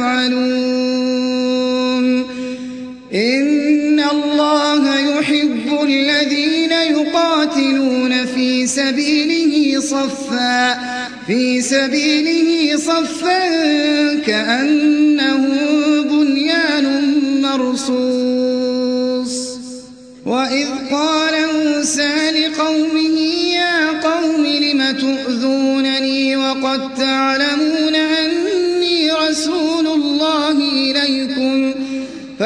تفعلون إن الله يحب الذين يقاتلون في سبيله صفا في سبيله صفا كأنه بنيان مرصوص. وإذ قال موسى لقومه يا قوم لم تؤذونني وقد تعلمون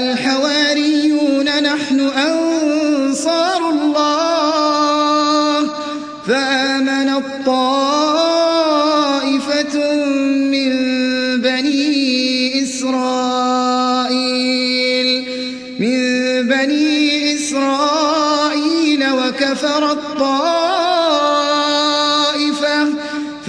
الحواريون نحن أنصار الله. فآمن الطائفة من بني إسرائيل. من بني إسرائيل وكفر الطائفة